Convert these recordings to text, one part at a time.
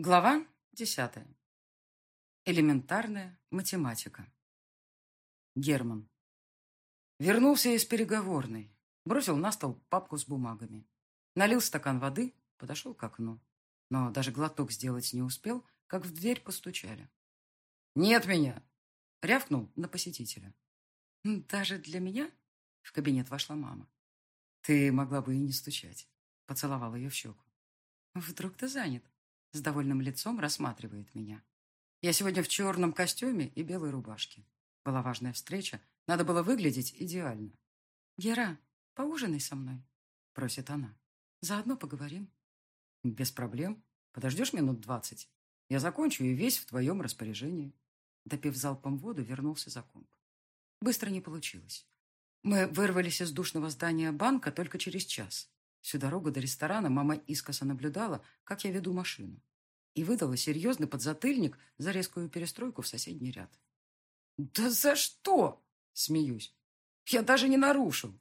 Глава десятая. Элементарная математика. Герман. Вернулся из переговорной. Бросил на стол папку с бумагами. Налил стакан воды, подошел к окну. Но даже глоток сделать не успел, как в дверь постучали. «Нет меня!» — рявкнул на посетителя. «Даже для меня?» — в кабинет вошла мама. «Ты могла бы и не стучать», — поцеловал ее в щеку. «Вдруг ты занят?» С довольным лицом рассматривает меня. Я сегодня в черном костюме и белой рубашке. Была важная встреча, надо было выглядеть идеально. «Гера, поужинай со мной», — просит она. «Заодно поговорим». «Без проблем. Подождешь минут двадцать? Я закончу и весь в твоем распоряжении». Допив залпом воду, вернулся за комп. Быстро не получилось. Мы вырвались из душного здания банка только через час. Всю дорогу до ресторана мама искоса наблюдала, как я веду машину, и выдала серьезный подзатыльник за резкую перестройку в соседний ряд. «Да за что?» — смеюсь. «Я даже не нарушил».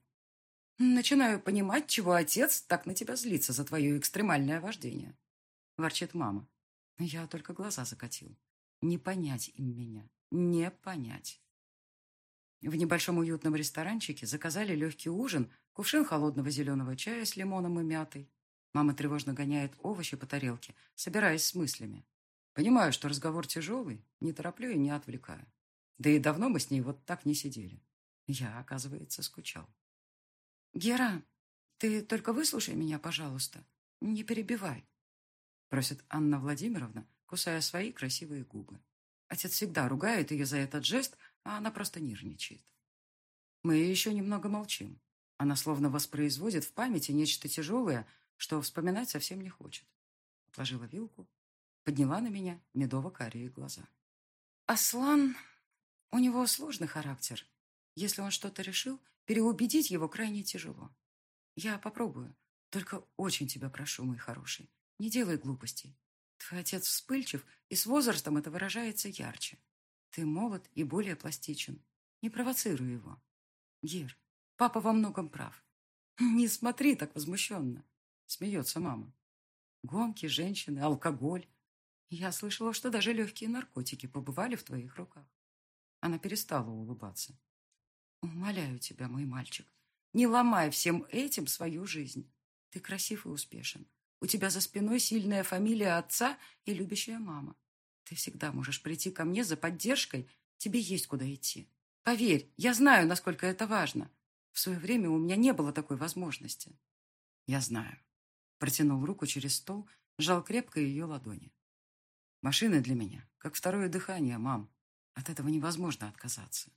«Начинаю понимать, чего отец так на тебя злится за твое экстремальное вождение», — ворчит мама. Я только глаза закатил. Не понять им меня, не понять. В небольшом уютном ресторанчике заказали легкий ужин, кувшин холодного зеленого чая с лимоном и мятой. Мама тревожно гоняет овощи по тарелке, собираясь с мыслями. Понимаю, что разговор тяжелый, не тороплю и не отвлекаю. Да и давно мы с ней вот так не сидели. Я, оказывается, скучал. «Гера, ты только выслушай меня, пожалуйста. Не перебивай», — просит Анна Владимировна, кусая свои красивые губы. Отец всегда ругает ее за этот жест, а она просто нервничает. Мы еще немного молчим. Она словно воспроизводит в памяти нечто тяжелое, что вспоминать совсем не хочет. Отложила вилку, подняла на меня медово-карие глаза. Аслан... У него сложный характер. Если он что-то решил, переубедить его крайне тяжело. Я попробую. Только очень тебя прошу, мой хороший, не делай глупостей. Твой отец вспыльчив, и с возрастом это выражается ярче. Ты молод и более пластичен. Не провоцируй его. Гер, папа во многом прав. Не смотри так возмущенно. Смеется мама. Гонки, женщины, алкоголь. Я слышала, что даже легкие наркотики побывали в твоих руках. Она перестала улыбаться. Умоляю тебя, мой мальчик, не ломай всем этим свою жизнь. Ты красив и успешен. У тебя за спиной сильная фамилия отца и любящая мама. Ты всегда можешь прийти ко мне за поддержкой. Тебе есть куда идти. Поверь, я знаю, насколько это важно. В свое время у меня не было такой возможности. Я знаю. Протянул руку через стол, сжал крепко ее ладони. Машина для меня, как второе дыхание, мам. От этого невозможно отказаться.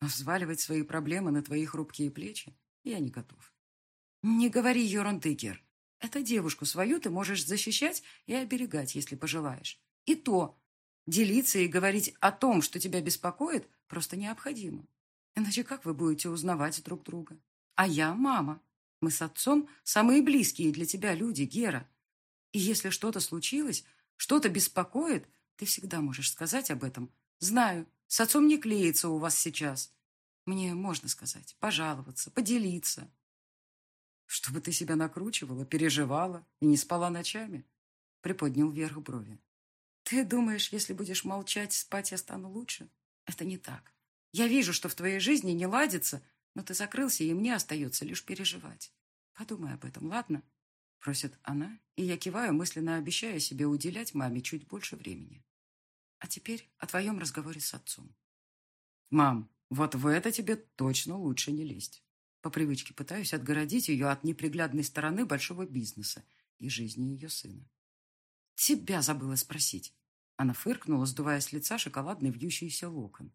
Но взваливать свои проблемы на твои хрупкие плечи я не готов. Не говори ерунды, Гер. Эту девушку свою ты можешь защищать и оберегать, если пожелаешь. И то Делиться и говорить о том, что тебя беспокоит, просто необходимо. Иначе как вы будете узнавать друг друга? А я мама. Мы с отцом самые близкие для тебя люди, Гера. И если что-то случилось, что-то беспокоит, ты всегда можешь сказать об этом. Знаю, с отцом не клеится у вас сейчас. Мне можно сказать, пожаловаться, поделиться. Чтобы ты себя накручивала, переживала и не спала ночами? Приподнял вверх брови. Ты думаешь, если будешь молчать, спать я стану лучше? Это не так. Я вижу, что в твоей жизни не ладится, но ты закрылся, и мне остается лишь переживать. Подумай об этом, ладно? Просит она, и я киваю, мысленно обещая себе уделять маме чуть больше времени. А теперь о твоем разговоре с отцом. Мам, вот в это тебе точно лучше не лезть. По привычке пытаюсь отгородить ее от неприглядной стороны большого бизнеса и жизни ее сына. Тебя забыла спросить. Она фыркнула, сдувая с лица шоколадный вьющийся локон.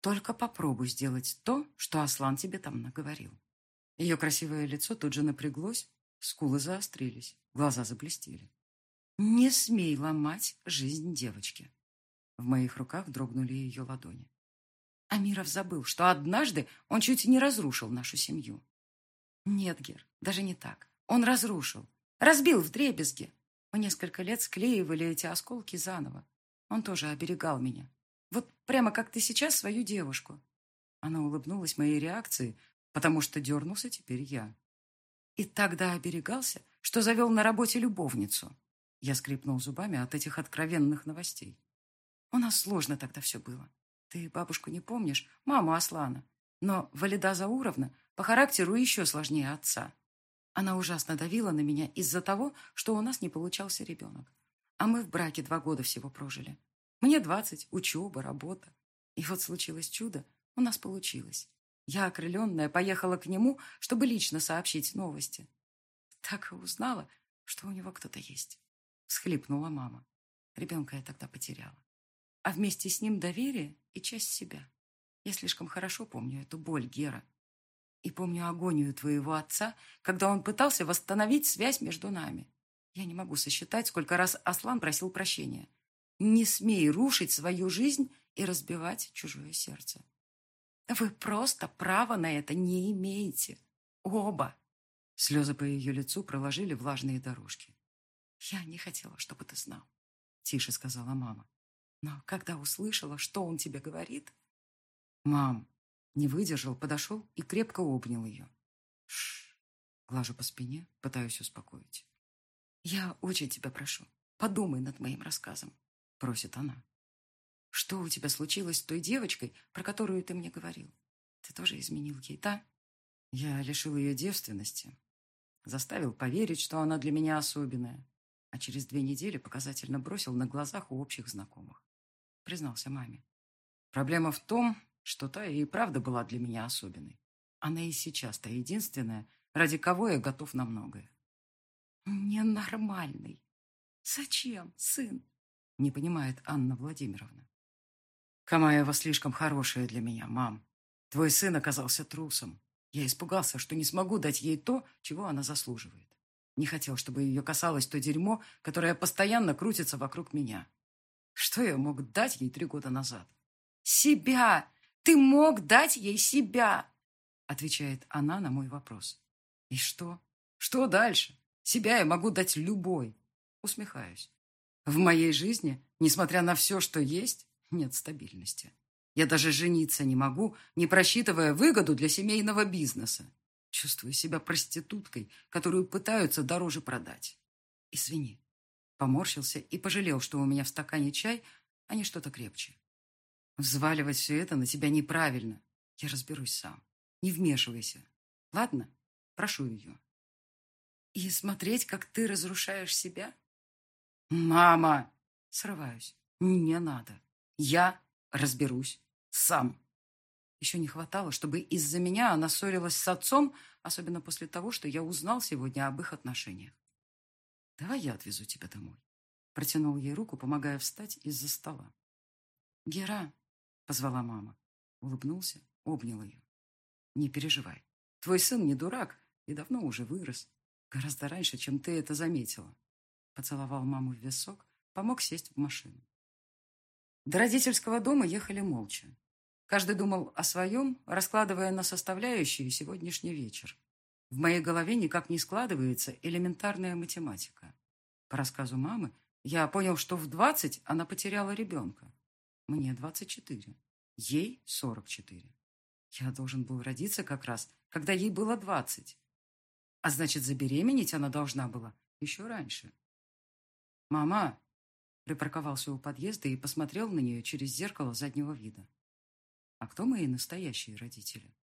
Только попробуй сделать то, что Аслан тебе там наговорил. Ее красивое лицо тут же напряглось, скулы заострились, глаза заблестели. Не смей ломать жизнь девочки. В моих руках дрогнули ее ладони. Амиров забыл, что однажды он чуть не разрушил нашу семью. Нет, Гер, даже не так. Он разрушил. Разбил в дребезги. Мы несколько лет склеивали эти осколки заново. Он тоже оберегал меня. Вот прямо как ты сейчас свою девушку. Она улыбнулась моей реакции, потому что дернулся теперь я. И тогда оберегался, что завел на работе любовницу. Я скрипнул зубами от этих откровенных новостей. У нас сложно тогда все было. Ты бабушку не помнишь, маму Аслана. Но Валида Зауровна по характеру еще сложнее отца. Она ужасно давила на меня из-за того, что у нас не получался ребенок. А мы в браке два года всего прожили. Мне двадцать, учеба, работа. И вот случилось чудо, у нас получилось. Я, окрыленная, поехала к нему, чтобы лично сообщить новости. Так и узнала, что у него кто-то есть. Всхлипнула мама. Ребенка я тогда потеряла. А вместе с ним доверие и часть себя. Я слишком хорошо помню эту боль, Гера. И помню агонию твоего отца, когда он пытался восстановить связь между нами. Я не могу сосчитать, сколько раз Аслан просил прощения. Не смей рушить свою жизнь и разбивать чужое сердце. Вы просто права на это не имеете. Оба. Слезы по ее лицу проложили влажные дорожки. Я не хотела, чтобы ты знал, тише сказала мама. Но когда услышала, что он тебе говорит... Мам, не выдержал, подошел и крепко обнял ее. Шш, глажу по спине, пытаюсь успокоить. Я очень тебя прошу, подумай над моим рассказом, просит она. Что у тебя случилось с той девочкой, про которую ты мне говорил? Ты тоже изменил ей, да? Я лишил ее девственности. Заставил поверить, что она для меня особенная. А через две недели показательно бросил на глазах у общих знакомых. Признался маме. Проблема в том, что та и правда была для меня особенной. Она и сейчас та единственная, ради кого я готов на многое. Ненормальный. Зачем, сын? Не понимает Анна Владимировна. Камаева слишком хорошая для меня, мам. Твой сын оказался трусом. Я испугался, что не смогу дать ей то, чего она заслуживает. Не хотел, чтобы ее касалось то дерьмо, которое постоянно крутится вокруг меня. Что я мог дать ей три года назад? Себя! Ты мог дать ей себя! Отвечает она на мой вопрос. И что? Что дальше? Себя я могу дать любой. Усмехаюсь. В моей жизни, несмотря на все, что есть, нет стабильности. Я даже жениться не могу, не просчитывая выгоду для семейного бизнеса. Чувствую себя проституткой, которую пытаются дороже продать. Извини. Поморщился и пожалел, что у меня в стакане чай, а не что-то крепче. Взваливать все это на тебя неправильно. Я разберусь сам. Не вмешивайся. Ладно? Прошу ее. И смотреть, как ты разрушаешь себя? Мама! Срываюсь. Не надо. Я разберусь сам. Еще не хватало, чтобы из-за меня она ссорилась с отцом, особенно после того, что я узнал сегодня об их отношениях. «Давай я отвезу тебя домой», — протянул ей руку, помогая встать из-за стола. «Гера», — позвала мама, улыбнулся, обнял ее. «Не переживай, твой сын не дурак и давно уже вырос, гораздо раньше, чем ты это заметила». Поцеловал маму в висок, помог сесть в машину. До родительского дома ехали молча. Каждый думал о своем, раскладывая на составляющие сегодняшний вечер. В моей голове никак не складывается элементарная математика. По рассказу мамы, я понял, что в 20 она потеряла ребенка. Мне 24. Ей 44. Я должен был родиться как раз, когда ей было 20. А значит, забеременеть она должна была еще раньше. «Мама, припарковался у подъезда и посмотрел на нее через зеркало заднего вида. А кто мои настоящие родители?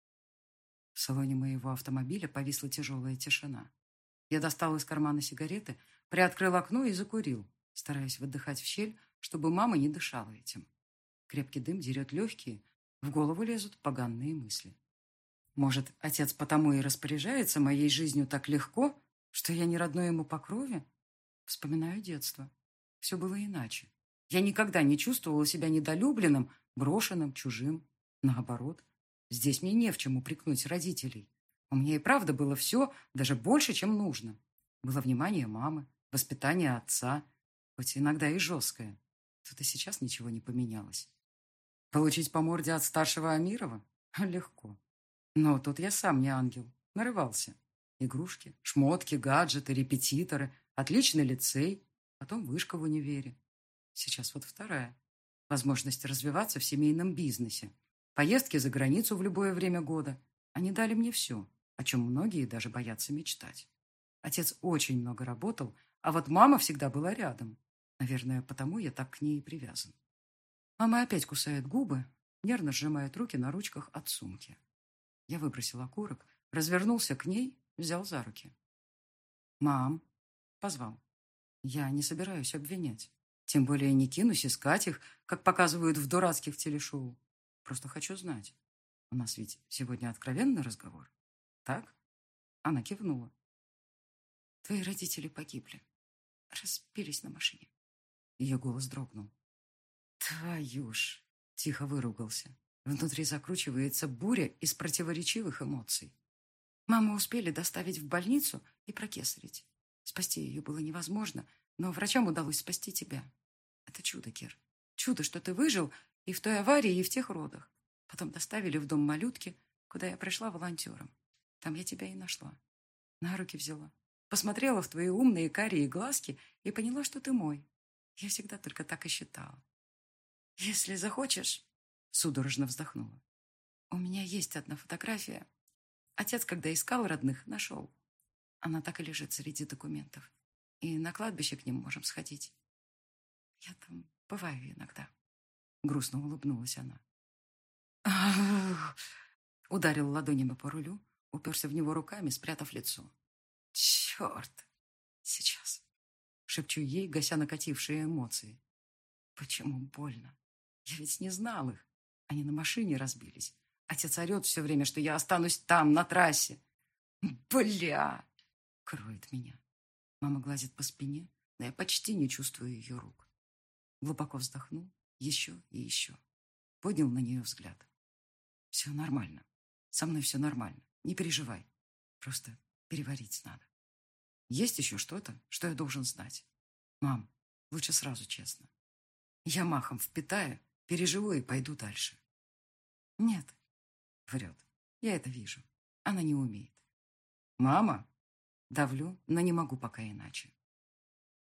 В салоне моего автомобиля повисла тяжелая тишина. Я достал из кармана сигареты, приоткрыл окно и закурил, стараясь выдыхать в щель, чтобы мама не дышала этим. Крепкий дым дерет легкие, в голову лезут поганные мысли. Может, отец потому и распоряжается моей жизнью так легко, что я не родной ему по крови? Вспоминаю детство. Все было иначе. Я никогда не чувствовала себя недолюбленным, брошенным, чужим. Наоборот, здесь мне не в чем упрекнуть родителей. У меня и правда было все, даже больше, чем нужно. Было внимание мамы, воспитание отца, хоть иногда и жесткое. Тут и сейчас ничего не поменялось. Получить по морде от старшего Амирова? Легко. Но тут я сам не ангел. Нарывался. Игрушки, шмотки, гаджеты, репетиторы, отличный лицей, потом вышка в универе. Сейчас вот вторая. Возможность развиваться в семейном бизнесе. Поездки за границу в любое время года. Они дали мне все, о чем многие даже боятся мечтать. Отец очень много работал, А вот мама всегда была рядом. Наверное, потому я так к ней и привязан. Мама опять кусает губы, нервно сжимает руки на ручках от сумки. Я выбросил окурок, развернулся к ней, взял за руки. «Мам!» — позвал. «Я не собираюсь обвинять. Тем более не кинусь искать их, как показывают в дурацких телешоу. Просто хочу знать. У нас ведь сегодня откровенный разговор. Так?» Она кивнула. «Твои родители погибли. Разбились на машине». Ее голос дрогнул. «Твою ж!» — тихо выругался. Внутри закручивается буря из противоречивых эмоций. Маму успели доставить в больницу и прокесарить. Спасти ее было невозможно, но врачам удалось спасти тебя. Это чудо, Кир. Чудо, что ты выжил и в той аварии, и в тех родах. Потом доставили в дом малютки, куда я пришла волонтером. Там я тебя и нашла. На руки взяла. Посмотрела в твои умные карие глазки и поняла, что ты мой. Я всегда только так и считала. Если захочешь, судорожно вздохнула. У меня есть одна фотография. Отец, когда искал родных, нашел. Она так и лежит среди документов. И на кладбище к ним можем сходить. Я там бываю иногда. Грустно улыбнулась она. Ударил ладонями по рулю, уперся в него руками, спрятав лицо. Черт! Сейчас. Шепчу ей, гася накатившие эмоции. Почему больно? Я ведь не знал их. Они на машине разбились. Отец орет все время, что я останусь там, на трассе. Бля! Кроет меня. Мама гладит по спине, но я почти не чувствую ее рук. Глубоко вздохнул, еще и еще. Поднял на нее взгляд. Все нормально. Со мной все нормально. Не переживай. Просто переварить надо. Есть еще что-то, что я должен знать? Мам, лучше сразу честно. Я махом впитаю, переживу и пойду дальше. Нет, врет. Я это вижу. Она не умеет. Мама? Давлю, но не могу пока иначе.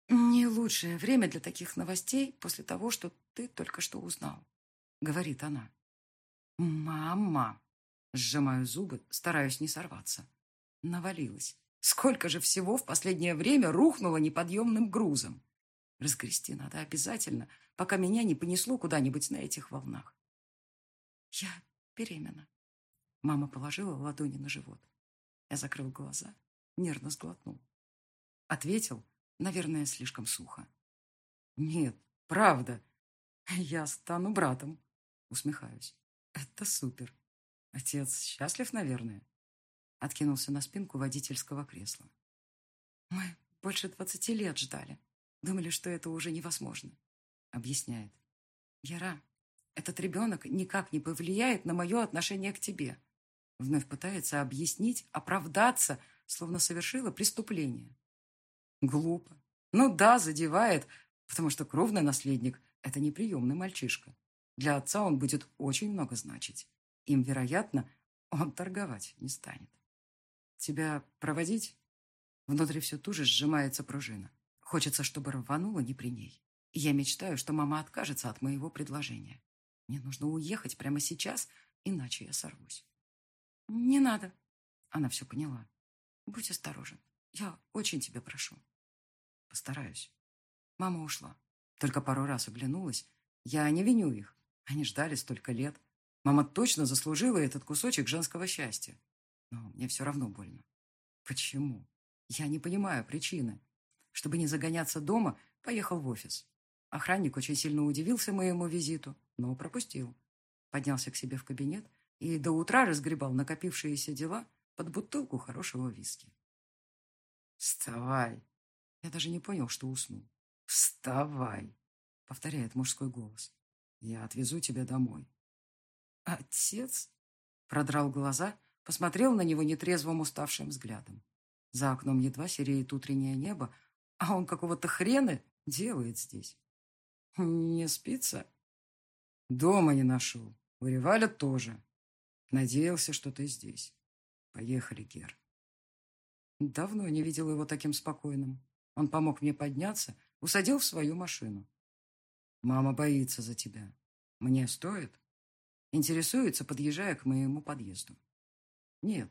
Не лучшее время для таких новостей после того, что ты только что узнал, говорит она. Мама! Сжимаю зубы, стараюсь не сорваться. Навалилась. Сколько же всего в последнее время рухнуло неподъемным грузом. Разгрести надо обязательно, пока меня не понесло куда-нибудь на этих волнах. Я беременна. Мама положила ладони на живот. Я закрыл глаза, нервно сглотнул. Ответил, наверное, слишком сухо. Нет, правда. Я стану братом. Усмехаюсь. Это супер. Отец счастлив, наверное. Откинулся на спинку водительского кресла. Мы больше двадцати лет ждали. Думали, что это уже невозможно. Объясняет. Яра, этот ребенок никак не повлияет на мое отношение к тебе. Вновь пытается объяснить, оправдаться, словно совершила преступление. Глупо. Ну да, задевает, потому что кровный наследник – это неприемный мальчишка. Для отца он будет очень много значить. Им, вероятно, он торговать не станет. Тебя проводить? Внутри все туже сжимается пружина. Хочется, чтобы рвануло не при ней. Я мечтаю, что мама откажется от моего предложения. Мне нужно уехать прямо сейчас, иначе я сорвусь. Не надо. Она все поняла. Будь осторожен. Я очень тебя прошу. Постараюсь. Мама ушла. Только пару раз оглянулась. Я не виню их. Они ждали столько лет. Мама точно заслужила этот кусочек женского счастья. Но мне все равно больно. Почему? Я не понимаю причины. Чтобы не загоняться дома, поехал в офис. Охранник очень сильно удивился моему визиту, но пропустил. Поднялся к себе в кабинет и до утра разгребал накопившиеся дела под бутылку хорошего виски. «Вставай!» Я даже не понял, что уснул. «Вставай!» — повторяет мужской голос. «Я отвезу тебя домой». «Отец?» — продрал глаза, посмотрел на него нетрезвым уставшим взглядом. За окном едва сереет утреннее небо, а он какого-то хрена делает здесь. Не спится? Дома не нашел. У Реваля тоже. Надеялся, что ты здесь. Поехали, Гер. Давно не видел его таким спокойным. Он помог мне подняться, усадил в свою машину. Мама боится за тебя. Мне стоит? Интересуется, подъезжая к моему подъезду. Нет,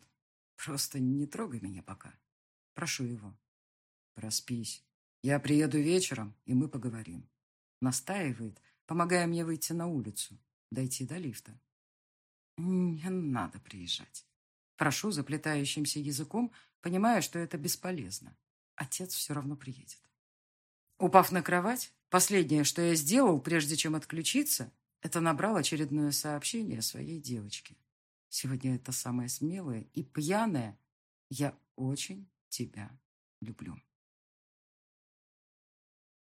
просто не трогай меня пока. Прошу его. Проспись. Я приеду вечером, и мы поговорим. Настаивает, помогая мне выйти на улицу, дойти до лифта. Не надо приезжать. Прошу заплетающимся языком, понимая, что это бесполезно. Отец все равно приедет. Упав на кровать, последнее, что я сделал, прежде чем отключиться, это набрал очередное сообщение своей девочке. Сегодня это самое смелое и пьяное. Я очень тебя люблю.